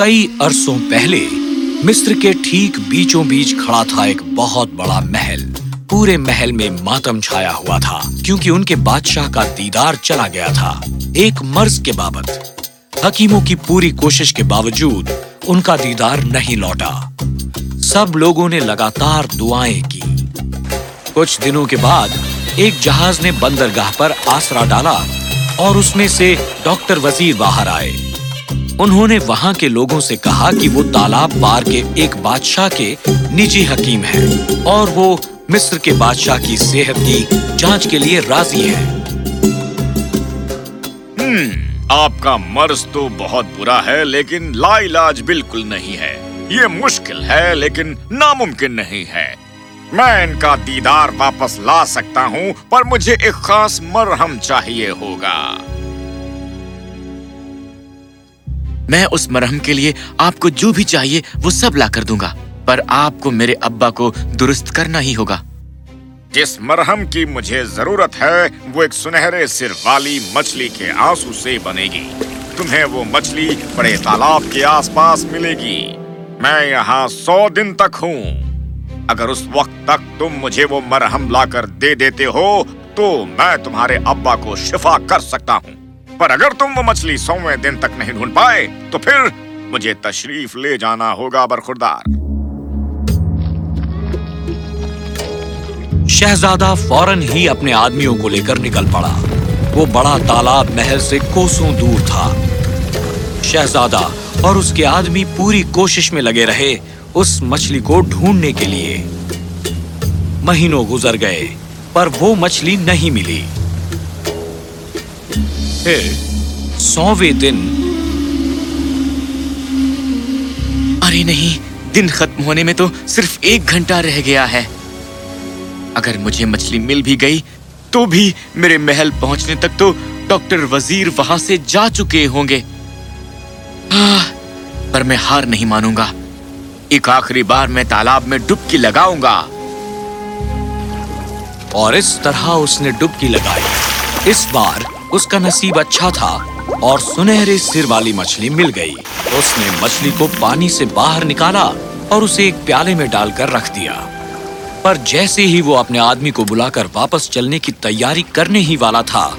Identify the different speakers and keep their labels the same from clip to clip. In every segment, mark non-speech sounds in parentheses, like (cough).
Speaker 1: کئی عرصوں پہلے مصر کے ٹھیک بیچوں بیچ کھڑا تھا ایک بہت بڑا محل۔ پورے محل میں ماتم چھایا ہوا تھا، کیونکہ ان کے بادشاہ کا دیدار چلا گیا تھا۔ ایک مرض کے بابت، حکیموں کی پوری کوشش کے باوجود ان کا دیدار نہیں لوٹا۔ سب لوگوں نے لگاتار دعائیں کی۔ کچھ دنوں کے بعد، ایک جہاز نے بندرگاہ پر آسرا ڈالا اور اس میں سے ڈاکٹر وزیر باہر آئے۔ انہوں نے وہاں کے لوگوں سے کہا کہ وہ تالاب پار کے ایک بادشاہ کے نجی حکیم ہیں اور وہ مصر کے بادشاہ کی صحت کی جانچ کے لیے راضی ہیں۔
Speaker 2: آپ کا مرض تو بہت برا ہے، لیکن لا علاج بالکل نہیں ہے۔ یہ مشکل ہے، لیکن ناممکن نہیں ہے۔ میں ان کا دیدار واپس لا سکتا ہوں، پر مجھے ایک خاص مرہم چاہیے ہوگا۔
Speaker 3: میں اس مرہم کے لیے آپ کو جو بھی چاہیے وہ سب لا کر دوں گا، پر آپ کو میرے ابا کو درست کرنا ہی ہوگا۔
Speaker 2: جس مرہم کی مجھے ضرورت ہے، وہ ایک سنہرے سر والی مچھلی کے آنسو سے بنے گی۔ تمہیں وہ مچھلی بڑے تالاب کے آس پاس ملے گی۔ میں یہاں سو دن تک ہوں۔ اگر اس وقت تک تم مجھے وہ مرہم لا کر دے دیتے ہو، تو میں تمہارے ابا کو شفا کر سکتا ہوں۔ پر اگر تم وہ مچھلی سوویں دن تک نہیں ڈھونڈ پائے، تو پھر مجھے تشریف لے جانا ہوگا برخوردار۔
Speaker 1: شہزادہ فوراً ہی اپنے آدمیوں کو لے کر نکل پڑا۔ وہ بڑا تالاب محل سے کوسوں دور تھا۔ شہزادہ اور اس کے آدمی پوری کوشش میں لگے رہے اس مچھلی کو ڈھونڈنے کے لیے۔ مہینوں گزر گئے، پر وہ مچھلی نہیں ملی۔ پھر سوویں دن۔
Speaker 3: ارے نہیں دن ختم ہونے میں تو صرف ایک گھنٹہ رہ گیا ہے۔ اگر مجھے مچھلی مل بھی گئی تو بھی میرے محل پہنچنے تک تو ڈاکٹر وزیر وہاں سے جا چکے ہوں گے۔ پر میں ہار نہیں مانوں گا۔ ایک آخری بار میں تالاب میں ڈبکی لگاؤں گا۔
Speaker 1: اور اس طرح اس نے ڈبکی لگائی۔ اس بار اس کا نصیب اچھا تھا اور سنہرے سر والی مچھلی مل گئی۔ اس نے مچھلی کو پانی سے باہر نکالا اور اسے ایک پیالے میں ڈال کر رکھ دیا۔ پر جیسے ہی وہ اپنے آدمی کو بلا کر واپس چلنے کی تیاری کرنے ہی والا تھا،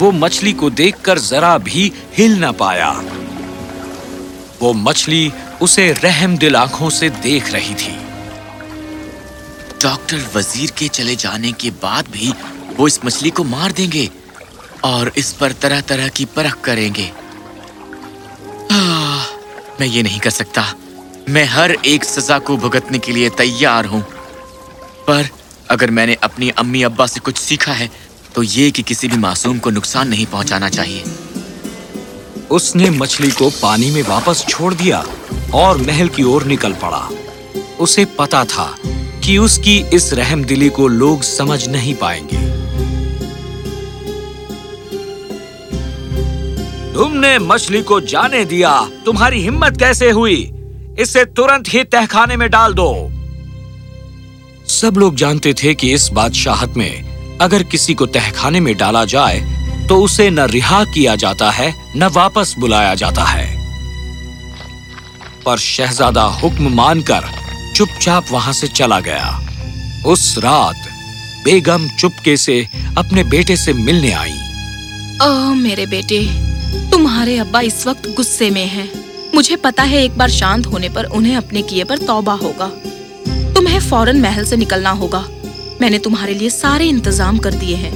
Speaker 1: وہ مچھلی کو دیکھ کر ذرا بھی ہل نہ پایا۔ وہ مچھلی اسے رحم دل آنکھوں سے دیکھ رہی تھی۔
Speaker 3: ڈاکٹر وزیر کے چلے جانے کے بعد بھی وہ اس مچھلی کو مار دیں گے۔ اور اس پر طرح طرح کی پرکھ کریں گے۔ میں یہ نہیں کر سکتا۔ میں ہر ایک سزا کو بھگتنے کے لیے تیار ہوں۔ پر اگر میں نے اپنی امی ابا سے کچھ سیکھا ہے، تو یہ کہ کسی بھی معصوم کو نقصان نہیں پہنچانا چاہیے۔
Speaker 1: اس نے مچھلی کو پانی میں واپس چھوڑ دیا اور محل کی اور نکل پڑا۔ اسے پتا تھا کہ اس کی اس رحم دلی کو لوگ سمجھ نہیں پائیں گے۔ تم نے مچھلی کو جانے دیا۔ تمہاری ہمت کیسے ہوئی؟ اسے ترنت ہی تہخانے میں ڈال دو۔ سب لوگ جانتے تھے کہ اس بادشاہت میں اگر کسی کو تہخانے میں ڈالا جائے، تو اسے نہ رہا کیا جاتا ہے، نہ واپس بلایا جاتا ہے۔ پر شہزادہ حکم مان کر چپ چاپ وہاں سے چلا گیا۔ اس رات بیگم چپکے سے اپنے بیٹے سے ملنے آئی۔
Speaker 4: او میرے بیٹے۔ تمہارے ابا اس وقت غصے میں ہیں۔ مجھے پتا ہے ایک بار شانت ہونے پر انہیں اپنے کیے پر توبہ ہوگا۔ تمہیں فوراً محل سے نکلنا ہوگا۔ میں نے تمہارے لیے سارے انتظام کر دیے ہیں۔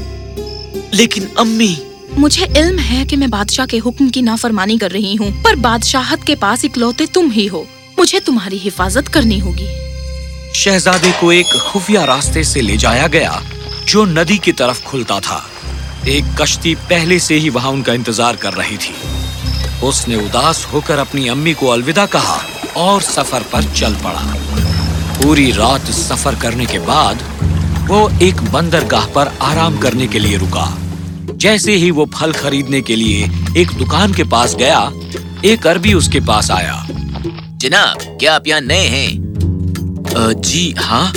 Speaker 3: لیکن امی
Speaker 4: مجھے علم ہے کہ میں بادشاہ کے حکم کی نافرمانی کر رہی ہوں پر بادشاہت کے پاس اکلوتے تم ہی ہو۔ مجھے تمہاری حفاظت کرنی ہوگی۔
Speaker 1: شہزادے کو ایک خفیہ راستے سے لے جایا گیا جو ندی کی طرف کھلتا تھا۔ ایک کشتی پہلے سے ہی وہاں ان کا انتظار کر رہی تھی۔ اس نے اداس ہو کر اپنی امی کو الوداع کہا اور سفر پر چل پڑا۔ پوری رات سفر کرنے کے بعد وہ ایک بندرگاہ پر آرام کرنے کے لیے رکا۔ جیسے ہی وہ پھل خریدنے کے لیے ایک دکان کے پاس گیا ایک عربی اس کے پاس آیا۔
Speaker 5: جناب کیا آپ یہاں نئے ہیں؟
Speaker 3: جی ہاں۔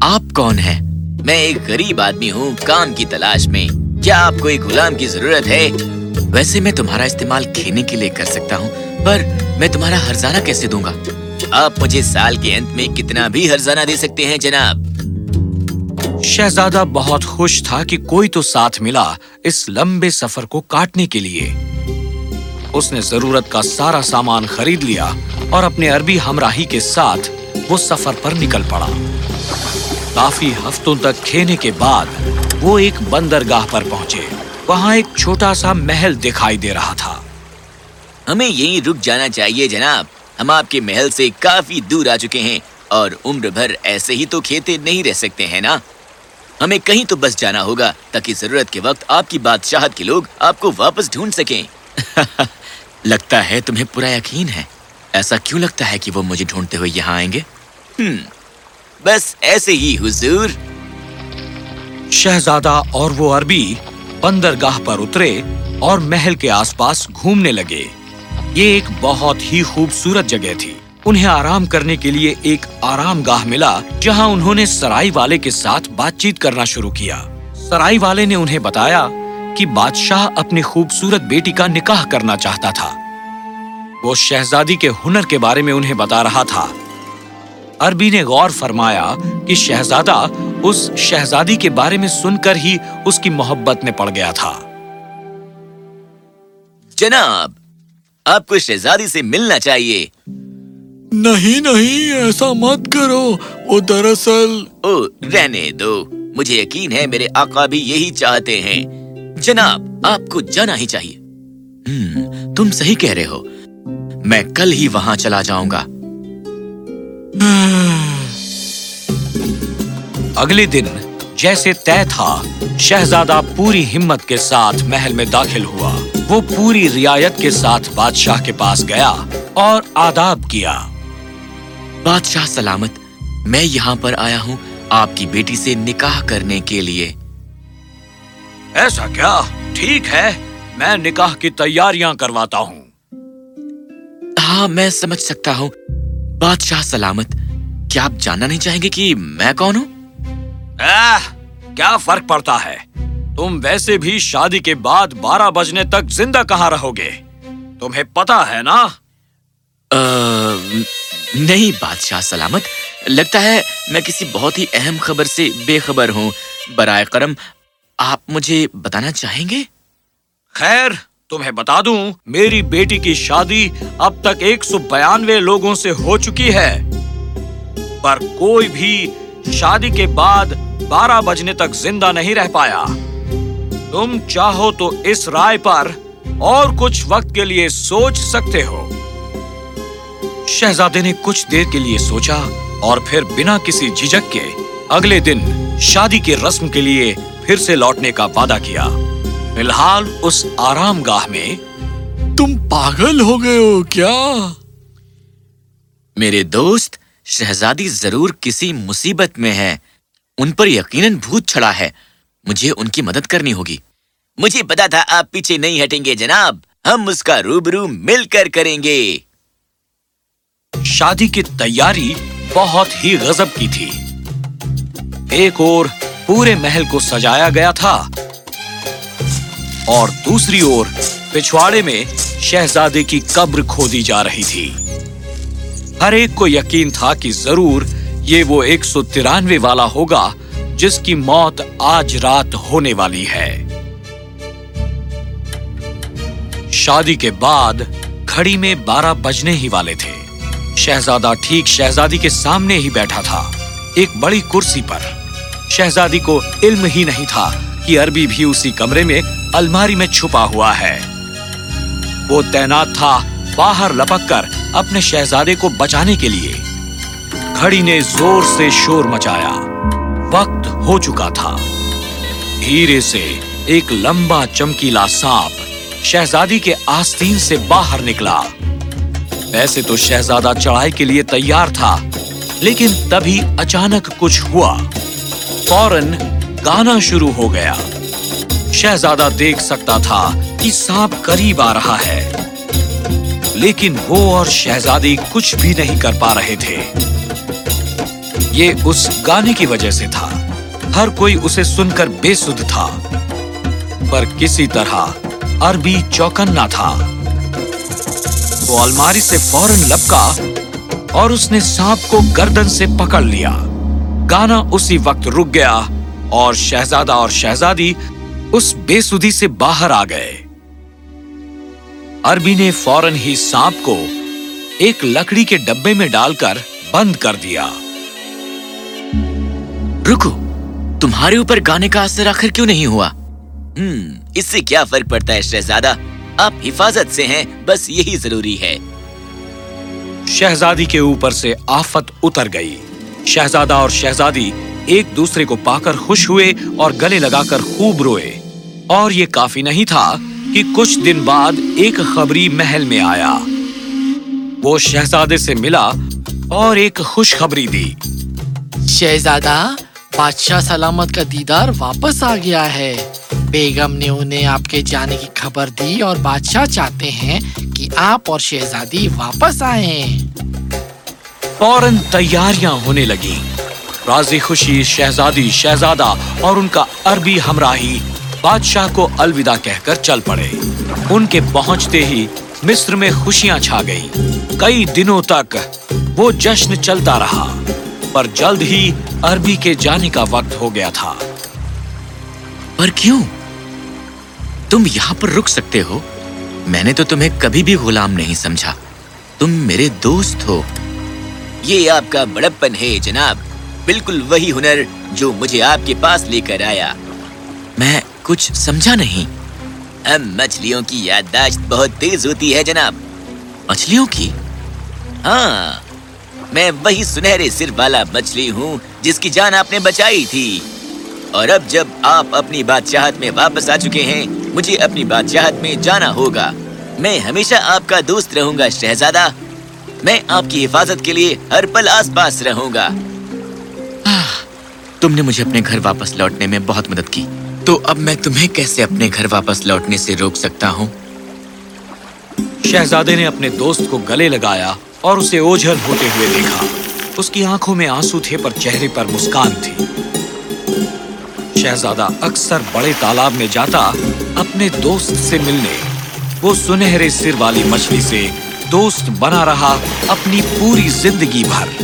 Speaker 3: آپ کون ہیں؟
Speaker 5: میں ایک غریب آدمی ہوں کام کی تلاش میں۔ کیا آپ کو ایک غلام کی ضرورت ہے؟
Speaker 3: ویسے میں تمہارا استعمال کھینے کے لیے کر سکتا ہوں، پر میں تمہارا ہرزانہ کیسے دوں گا؟
Speaker 5: آپ مجھے سال کے انت میں کتنا بھی ہرزانہ دے سکتے ہیں، جناب۔
Speaker 1: شہزادہ بہت خوش تھا کہ کوئی تو ساتھ ملا اس لمبے سفر کو کاٹنے کے لیے۔ اس نے ضرورت کا سارا سامان خرید لیا اور اپنے عربی ہمراہی کے ساتھ وہ سفر پر نکل پڑا۔ کافی ہفتوں تک کھینے کے بعد وہ ایک بندرگاہ پر پہنچے۔ وہاں ایک چھوٹا سا محل دکھائی دے رہا تھا۔
Speaker 5: ہمیں یہی رک جانا چاہیے جناب۔ ہم آپ کے محل سے کافی دور آ چکے ہیں اور عمر بھر ایسے ہی تو کھیتے نہیں رہ سکتے ہیں نا؟ ہمیں کہیں تو بس جانا ہوگا تاکہ ضرورت کے وقت آپ کی بادشاہت کے لوگ آپ کو واپس ڈھونڈ سکیں۔
Speaker 3: (laughs) لگتا ہے تمہیں پورا یقین ہے۔ ایسا کیوں لگتا ہے کہ وہ مجھے ڈھونڈتے ہوئے یہاں آئیں گے؟
Speaker 5: بس ایسے ہی حضور۔
Speaker 1: شہزادہ اور وہ عربی بندرگاہ پر اترے اور محل کے آس پاس گھومنے لگے۔ یہ ایک بہت ہی خوبصورت جگہ تھی۔ انہیں آرام کرنے کے لیے ایک آرام گاہ ملا، جہاں انہوں نے سرائی والے کے ساتھ بات چیت کرنا شروع کیا۔ سرائی والے نے انہیں بتایا کہ بادشاہ اپنی خوبصورت بیٹی کا نکاح کرنا چاہتا تھا۔ وہ شہزادی کے ہنر کے بارے میں انہیں بتا رہا تھا۔ عربی نے غور فرمایا کہ شہزادہ اس شہزادی کے بارے میں سن کر ہی اس کی محبت میں پڑ گیا تھا۔
Speaker 5: جناب آپ کو شہزادی سے ملنا چاہیے۔
Speaker 6: نہیں نہیں ایسا مت کرو۔ وہ دراصل
Speaker 5: او رہنے دو۔ مجھے یقین ہے میرے آقا بھی یہی چاہتے ہیں۔
Speaker 3: جناب آپ کو جانا ہی چاہیے۔ تم صحیح کہہ رہے ہو۔ میں کل ہی وہاں چلا جاؤں گا۔
Speaker 1: اگلے دن جیسے طے تھا شہزادہ پوری ہمت کے ساتھ محل میں داخل ہوا وہ پوری رعایت کے ساتھ بادشاہ کے پاس گیا اور آداب کیا
Speaker 3: بادشاہ سلامت میں یہاں پر آیا ہوں آپ کی بیٹی سے نکاح کرنے کے لیے
Speaker 1: ایسا کیا ٹھیک ہے میں نکاح کی تیاریاں کرواتا ہوں
Speaker 3: ہاں میں سمجھ سکتا ہوں بادشاہ سلامت کیا آپ جاننا نہیں چاہیں گے کہ میں کون ہوں؟
Speaker 1: آہ, کیا فرق پڑتا ہے؟ تم ویسے بھی شادی کے بعد بارہ بجنے تک زندہ کہاں رہو گے؟ تمہیں پتا ہے نا؟
Speaker 3: نہیں بادشاہ سلامت لگتا ہے میں کسی بہت ہی اہم خبر سے بے خبر ہوں۔ برائے کرم آپ مجھے بتانا چاہیں گے؟
Speaker 1: خیر تمہیں بتا دوں، میری بیٹی کی شادی اب تک ایک سو بیانوے لوگوں سے ہو چکی ہے۔ پر کوئی بھی شادی کے بعد بارہ بجنے تک زندہ نہیں رہ پایا۔ تم چاہو تو اس رائے پر اور کچھ وقت کے لیے سوچ سکتے ہو۔ شہزادے نے کچھ دیر کے لیے سوچا اور پھر بنا کسی جھجک کے اگلے دن شادی کی رسم کے لیے پھر سے لوٹنے کا وعدہ کیا۔ فی الحال اس آرام گاہ میں
Speaker 6: تم پاگل ہو گئے ہو کیا؟
Speaker 3: میرے دوست شہزادی ضرور کسی مصیبت میں ہے ان پر یقیناً بھوت چھڑا ہے۔ مجھے ان کی مدد کرنی ہوگی۔
Speaker 5: مجھے پتا تھا آپ پیچھے نہیں ہٹیں گے جناب۔ ہم اس کا روبرو مل کر کریں گے۔
Speaker 1: شادی کی تیاری بہت ہی غزب کی تھی۔ ایک اور پورے محل کو سجایا گیا تھا۔ اور دوسری اور پچھواڑے میں شہزادے کی قبر کھودی جا رہی تھی۔ ہر ایک کو یقین تھا کہ ضرور یہ وہ ایک سو ترانوے والا ہوگا جس کی موت آج رات ہونے والی ہے۔ شادی کے بعد کھڑی میں بارہ بجنے ہی والے تھے۔ شہزادہ ٹھیک شہزادی کے سامنے ہی بیٹھا تھا۔ ایک بڑی کرسی پر۔ شہزادی کو علم ہی نہیں تھا کی عربی بھی اسی کمرے میں الماری میں چھپا ہوا ہے۔ وہ تعینات تھا باہر لپک کر اپنے شہزادے کو بچانے کے لیے۔ گھڑی نے زور سے شور مچایا۔ وقت ہو چکا تھا۔ دھیرے سے ایک لمبا چمکیلا سانپ شہزادی کے آستین سے باہر نکلا۔ ویسے تو شہزادہ چڑھائی کے لیے تیار تھا، لیکن تبھی اچانک کچھ ہوا۔ فوراً گانا شروع ہو گیا۔ شہزادہ دیکھ سکتا تھا کہ سانپ قریب آ رہا ہے۔ لیکن وہ اور شہزادی کچھ بھی نہیں کر پا رہے تھے۔ یہ اس گانے کی وجہ سے تھا۔ ہر کوئی اسے سن کر بے سدھ تھا۔ پر کسی طرح عربی چوکن نہ تھا۔ وہ الماری سے فوراً لپکا اور اس نے سانپ کو گردن سے پکڑ لیا۔ گانا اسی وقت رک گیا اور شہزادہ اور شہزادی اس بے سودی سے باہر آ گئے۔ اربی نے فوراً ہی سانپ کو ایک لکڑی کے ڈبے میں ڈال کر بند کر دیا۔
Speaker 3: رکو تمہارے اوپر گانے کا اثر آخر کیوں نہیں ہوا؟
Speaker 5: ہم, اس سے کیا فرق پڑتا ہے شہزادہ؟ آپ حفاظت سے ہیں بس یہی ضروری ہے۔
Speaker 1: شہزادی کے اوپر سے آفت اتر گئی۔ شہزادہ اور شہزادی ایک دوسرے کو پا کر خوش ہوئے اور گلے لگا کر خوب روئے۔ اور یہ کافی نہیں تھا کہ کچھ دن بعد ایک خبری محل میں آیا۔ وہ شہزادے سے ملا اور ایک خوشخبری دی۔
Speaker 7: شہزادہ بادشاہ سلامت کا دیدار واپس آ گیا ہے۔ بیگم نے انہیں آپ کے جانے کی خبر دی اور بادشاہ چاہتے ہیں کہ آپ اور شہزادی واپس آئیں۔
Speaker 1: فوراً تیاریاں ہونے لگیں۔ رازی خوشی شہزادی شہزادہ اور ان کا عربی ہمراہی بادشاہ کو الوداع کہہ کر چل پڑے۔ ان کے پہنچتے ہی مصر میں خوشیاں چھا گئیں۔ کئی دنوں تک وہ جشن چلتا رہا پر جلد ہی عربی کے جانے کا وقت ہو گیا تھا۔
Speaker 3: پر کیوں؟ تم یہاں پر رک سکتے ہو۔ میں نے تو تمہیں کبھی بھی غلام نہیں سمجھا۔ تم میرے دوست ہو۔
Speaker 5: یہ آپ کا بڑپن ہے جناب۔ بالکل وہی ہنر جو مجھے آپ کے پاس لے کر آیا۔
Speaker 3: میں کچھ سمجھا نہیں۔
Speaker 5: اب مچھلیوں کی یادداشت بہت تیز ہوتی ہے، جناب۔
Speaker 3: مچھلیوں کی؟
Speaker 5: ہاں میں وہی سنہرے سر والا مچھلی ہوں جس کی جان آپ نے بچائی تھی۔ اور اب جب آپ اپنی بادشاہت میں واپس آ چکے ہیں، مجھے اپنی بادشاہت میں جانا ہوگا۔ میں ہمیشہ آپ کا دوست رہوں گا، شہزادہ۔ میں آپ کی حفاظت کے لیے ہر پل آس پاس رہوں گا۔
Speaker 3: تم نے مجھے اپنے گھر واپس لوٹنے میں بہت مدد کی۔ تو اب میں تمہیں کیسے اپنے گھر واپس لوٹنے سے روک سکتا ہوں؟
Speaker 1: شہزادے نے اپنے دوست کو گلے لگایا اور اسے اوجھل ہوتے ہوئے دیکھا۔ اس کی آنکھوں میں آنسو تھے پر چہرے پر مسکان تھی شہزادہ اکثر بڑے تالاب میں جاتا اپنے دوست سے ملنے۔ وہ سنہرے سر والی مچھلی سے دوست بنا رہا اپنی پوری زندگی بھر۔